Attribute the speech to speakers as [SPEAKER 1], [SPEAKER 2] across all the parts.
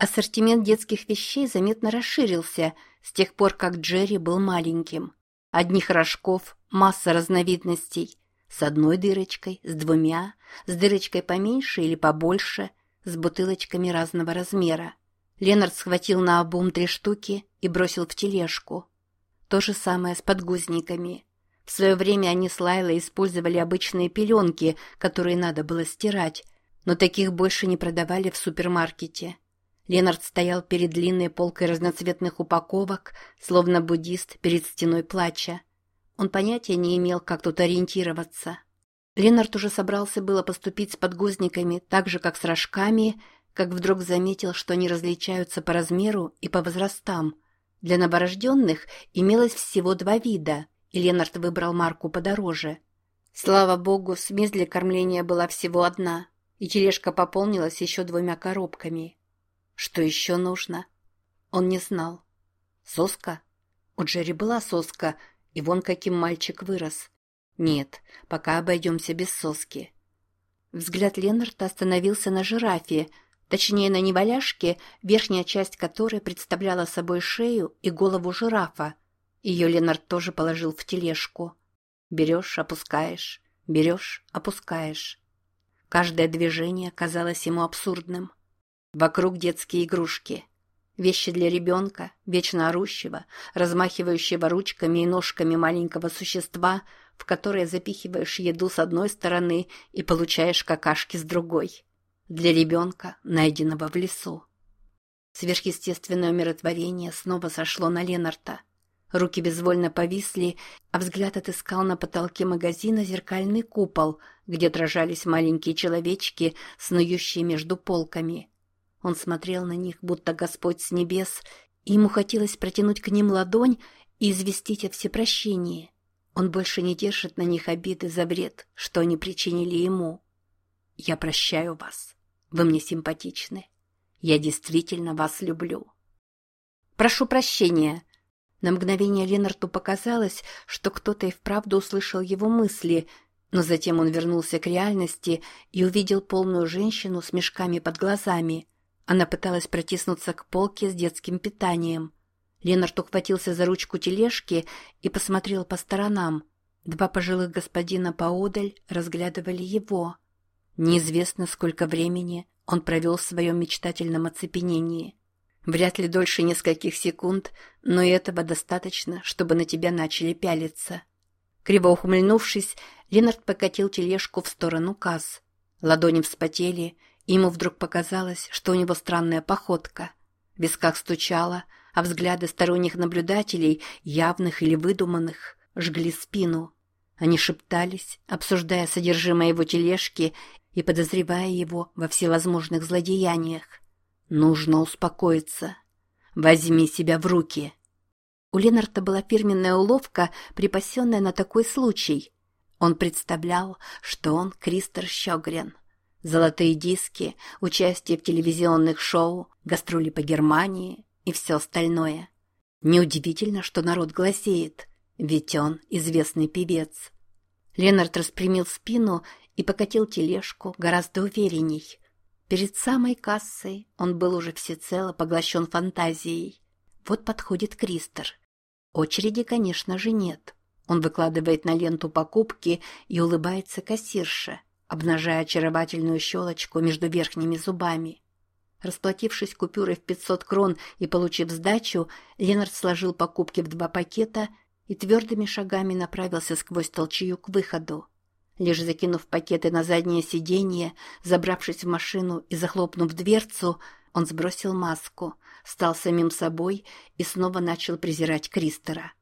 [SPEAKER 1] Ассортимент детских вещей заметно расширился с тех пор, как Джерри был маленьким. Одних рожков, масса разновидностей. С одной дырочкой, с двумя, с дырочкой поменьше или побольше, с бутылочками разного размера. Ленард схватил на обум три штуки и бросил в тележку. То же самое с подгузниками. В свое время они с Лайлой использовали обычные пеленки, которые надо было стирать, но таких больше не продавали в супермаркете. Ленард стоял перед длинной полкой разноцветных упаковок, словно буддист перед стеной плача. Он понятия не имел, как тут ориентироваться. Ленард уже собрался было поступить с подгузниками так же, как с рожками, как вдруг заметил, что они различаются по размеру и по возрастам. Для новорожденных имелось всего два вида, и Ленард выбрал марку подороже. Слава богу, смесь для кормления была всего одна, и тележка пополнилась еще двумя коробками. Что еще нужно? Он не знал. Соска? У Джерри была соска, и вон каким мальчик вырос. Нет, пока обойдемся без соски. Взгляд Ленарта остановился на жирафе, точнее на неваляшке, верхняя часть которой представляла собой шею и голову жирафа. Ее Ленард тоже положил в тележку. Берешь, опускаешь, берешь, опускаешь. Каждое движение казалось ему абсурдным. Вокруг детские игрушки. Вещи для ребенка, вечно орущего, размахивающего ручками и ножками маленького существа, в которое запихиваешь еду с одной стороны и получаешь какашки с другой. Для ребенка, найденного в лесу. Сверхъестественное умиротворение снова сошло на Ленарта. Руки безвольно повисли, а взгляд отыскал на потолке магазина зеркальный купол, где отражались маленькие человечки, снующие между полками. Он смотрел на них, будто Господь с небес, и ему хотелось протянуть к ним ладонь и известить о всепрощении. Он больше не держит на них обиды за вред, что они причинили ему. «Я прощаю вас. Вы мне симпатичны. Я действительно вас люблю». «Прошу прощения». На мгновение Ленарту показалось, что кто-то и вправду услышал его мысли, но затем он вернулся к реальности и увидел полную женщину с мешками под глазами – она пыталась протиснуться к полке с детским питанием. Ленард ухватился за ручку тележки и посмотрел по сторонам. Два пожилых господина поодаль разглядывали его. Неизвестно, сколько времени он провел в своем мечтательном оцепенении. Вряд ли дольше нескольких секунд, но этого достаточно, чтобы на тебя начали пялиться. Криво ухмыльнувшись, Ленард покатил тележку в сторону касс. Ладони вспотели, Ему вдруг показалось, что у него странная походка. В висках стучало, а взгляды сторонних наблюдателей, явных или выдуманных, жгли спину. Они шептались, обсуждая содержимое его тележки и подозревая его во всевозможных злодеяниях. «Нужно успокоиться. Возьми себя в руки». У Ленарта была фирменная уловка, припасенная на такой случай. Он представлял, что он Кристер Щегрен. Золотые диски, участие в телевизионных шоу, гастроли по Германии и все остальное. Неудивительно, что народ глазеет, ведь он известный певец. Ленард распрямил спину и покатил тележку гораздо уверенней. Перед самой кассой он был уже всецело поглощен фантазией. Вот подходит Кристер. Очереди, конечно же, нет. Он выкладывает на ленту покупки и улыбается кассирше – обнажая очаровательную щелочку между верхними зубами. Расплатившись купюрой в 500 крон и получив сдачу, Ленард сложил покупки в два пакета и твердыми шагами направился сквозь толчью к выходу. Лишь закинув пакеты на заднее сиденье, забравшись в машину и захлопнув дверцу, он сбросил маску, стал самим собой и снова начал презирать Кристера.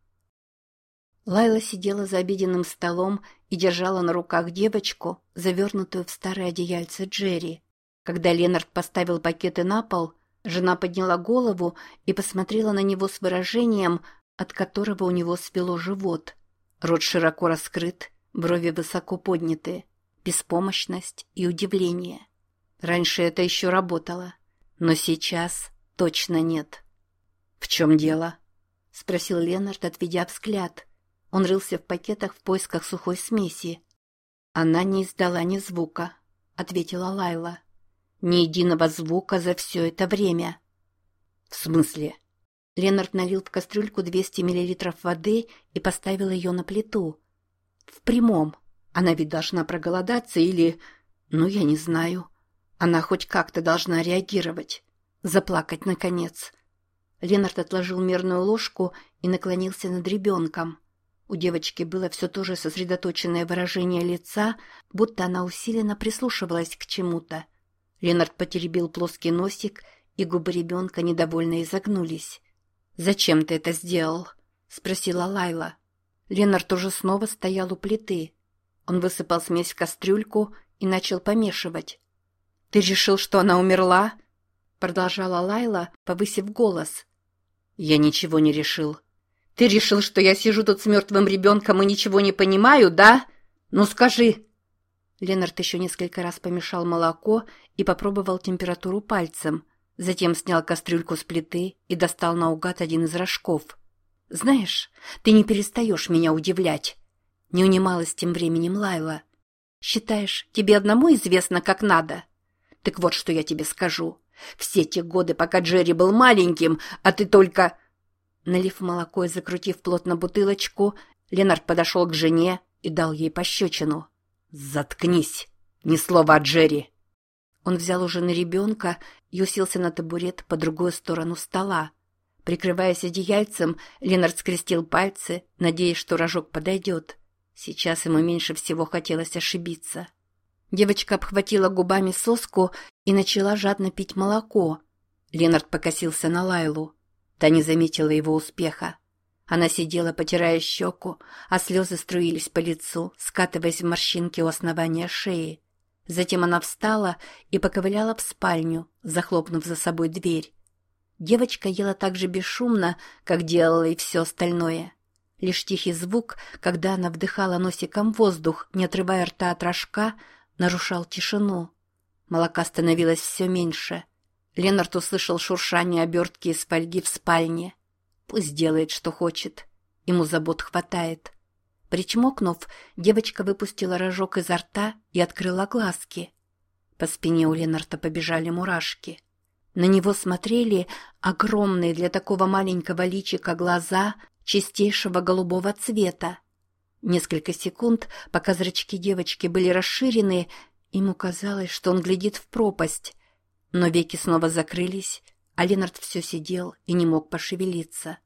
[SPEAKER 1] Лайла сидела за обеденным столом и держала на руках девочку, завернутую в старое одеяльце Джерри. Когда Ленард поставил пакеты на пол, жена подняла голову и посмотрела на него с выражением, от которого у него свело живот. Рот широко раскрыт, брови высоко подняты, беспомощность и удивление. Раньше это еще работало, но сейчас точно нет. «В чем дело?» — спросил Ленард, отведя взгляд. Он рылся в пакетах в поисках сухой смеси. Она не издала ни звука, ответила Лайла. Ни единого звука за все это время. В смысле? Ленард налил в кастрюльку 200 мл воды и поставил ее на плиту. В прямом. Она ведь должна проголодаться или... Ну, я не знаю. Она хоть как-то должна реагировать. Заплакать, наконец. Ленард отложил мерную ложку и наклонился над ребенком. У девочки было все то же сосредоточенное выражение лица, будто она усиленно прислушивалась к чему-то. Ленард потеребил плоский носик, и губы ребенка недовольно изогнулись. «Зачем ты это сделал?» — спросила Лайла. Ленард уже снова стоял у плиты. Он высыпал смесь в кастрюльку и начал помешивать. «Ты решил, что она умерла?» — продолжала Лайла, повысив голос. «Я ничего не решил», ты решил, что я сижу тут с мертвым ребенком и ничего не понимаю, да? Ну скажи!» Ленард еще несколько раз помешал молоко и попробовал температуру пальцем. Затем снял кастрюльку с плиты и достал наугад один из рожков. «Знаешь, ты не перестаешь меня удивлять!» Не унималась тем временем Лайла. «Считаешь, тебе одному известно, как надо?» «Так вот, что я тебе скажу. Все те годы, пока Джерри был маленьким, а ты только...» Налив молоко и закрутив плотно бутылочку, Ленард подошел к жене и дал ей пощечину. «Заткнись! Ни слова о Джерри!» Он взял у жены ребенка и уселся на табурет по другую сторону стола. Прикрываясь одеяльцем, Ленард скрестил пальцы, надеясь, что рожок подойдет. Сейчас ему меньше всего хотелось ошибиться. Девочка обхватила губами соску и начала жадно пить молоко. Ленард покосился на Лайлу. Та не заметила его успеха. Она сидела, потирая щеку, а слезы струились по лицу, скатываясь в морщинки у основания шеи. Затем она встала и поковыляла в спальню, захлопнув за собой дверь. Девочка ела так же бесшумно, как делала и все остальное. Лишь тихий звук, когда она вдыхала носиком воздух, не отрывая рта от рожка, нарушал тишину. Молока становилось все меньше — Ленард услышал шуршание обертки из фольги в спальне. Пусть делает, что хочет. Ему забот хватает. Причмокнув, девочка выпустила рожок изо рта и открыла глазки. По спине у Ленарта побежали мурашки. На него смотрели огромные для такого маленького личика глаза чистейшего голубого цвета. Несколько секунд, пока зрачки девочки были расширены, ему казалось, что он глядит в пропасть, но веки снова закрылись, а Ленард все сидел и не мог пошевелиться.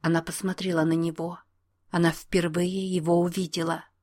[SPEAKER 1] Она посмотрела на него. Она впервые его увидела —